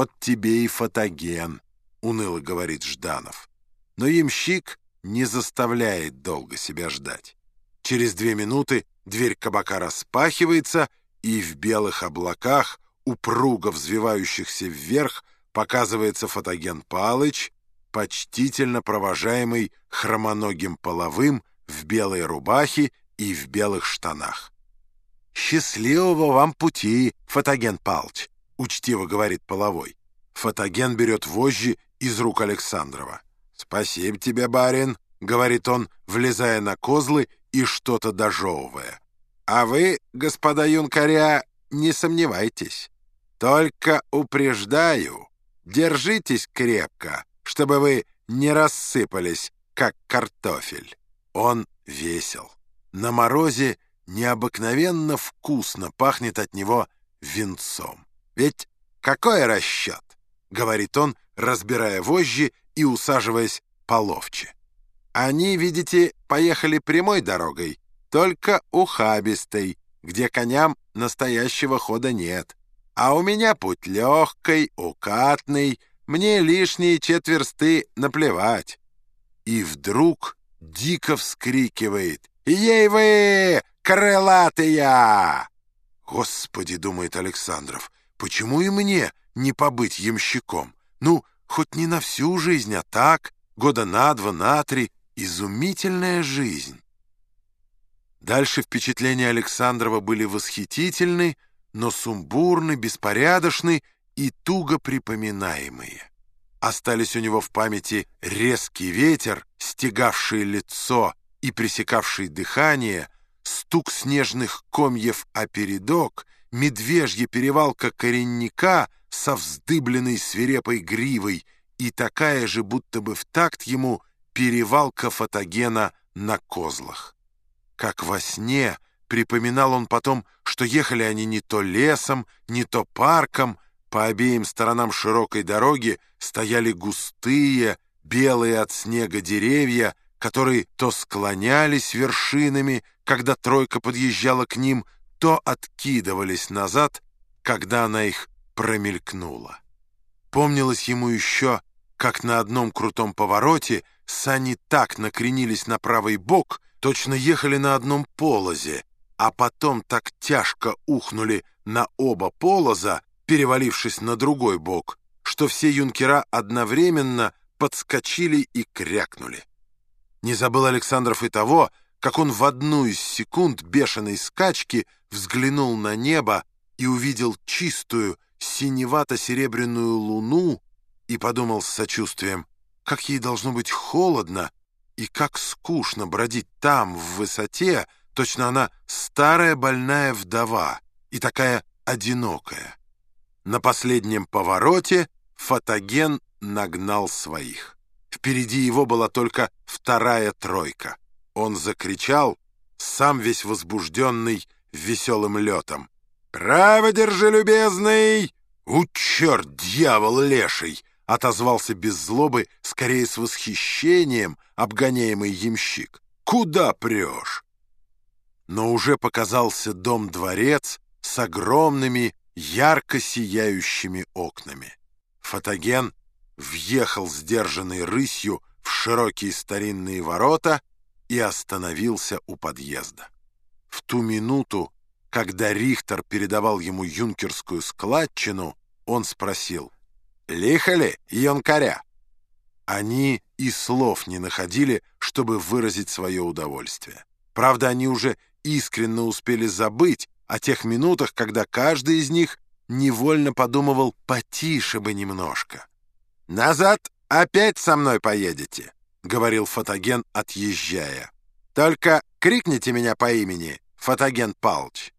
Вот тебе и фотоген, уныло говорит Жданов. Но ямщик не заставляет долго себя ждать. Через две минуты дверь кабака распахивается, и в белых облаках, упруго взвивающихся вверх, показывается фотоген Палыч, почтительно провожаемый хромоногим половым в белой рубахе и в белых штанах. «Счастливого вам пути, Фотоген Палыч!» — учтиво говорит половой. Фотоген берет вожжи из рук Александрова. «Спасибо тебе, барин», — говорит он, влезая на козлы и что-то дожевывая. «А вы, господа юнкаря, не сомневайтесь. Только упреждаю, держитесь крепко, чтобы вы не рассыпались, как картофель». Он весел. На морозе необыкновенно вкусно пахнет от него венцом. Ведь какой расчет? — говорит он, разбирая вожжи и усаживаясь половче. «Они, видите, поехали прямой дорогой, только ухабистой, где коням настоящего хода нет. А у меня путь легкий, укатный, мне лишние четверсты наплевать». И вдруг дико вскрикивает «Ей вы, крылатые!» «Господи!» — думает Александров, «почему и мне?» не побыть ямщиком. Ну, хоть не на всю жизнь, а так, года на два, на три. Изумительная жизнь. Дальше впечатления Александрова были восхитительны, но сумбурны, беспорядочны и туго припоминаемые. Остались у него в памяти резкий ветер, стегавший лицо и пресекавший дыхание, стук снежных комьев о передок, медвежья перевалка коренника — со вздыбленной свирепой гривой и такая же, будто бы в такт ему, перевалка фотогена на козлах. Как во сне припоминал он потом, что ехали они не то лесом, не то парком, по обеим сторонам широкой дороги стояли густые, белые от снега деревья, которые то склонялись вершинами, когда тройка подъезжала к ним, то откидывались назад, когда она их промелькнуло. Помнилось ему еще, как на одном крутом повороте сани так накренились на правый бок, точно ехали на одном полозе, а потом так тяжко ухнули на оба полоза, перевалившись на другой бок, что все юнкера одновременно подскочили и крякнули. Не забыл Александров и того, как он в одну из секунд бешеной скачки взглянул на небо и увидел чистую, синевато-серебряную луну и подумал с сочувствием, как ей должно быть холодно и как скучно бродить там, в высоте, точно она старая больная вдова и такая одинокая. На последнем повороте фотоген нагнал своих. Впереди его была только вторая тройка. Он закричал, сам весь возбужденный веселым летом. «Право держи, любезный!» «У, черт, дьявол леший!» — отозвался без злобы, скорее с восхищением, обгоняемый ямщик. «Куда прешь?» Но уже показался дом-дворец с огромными, ярко сияющими окнами. Фотоген въехал сдержанной рысью в широкие старинные ворота и остановился у подъезда. В ту минуту, когда Рихтер передавал ему юнкерскую складчину, он спросил, «Лихо ли, юнкаря?» Они и слов не находили, чтобы выразить свое удовольствие. Правда, они уже искренне успели забыть о тех минутах, когда каждый из них невольно подумывал «потише бы немножко». «Назад опять со мной поедете», — говорил Фотоген, отъезжая. «Только крикните меня по имени, Фотоген Палч».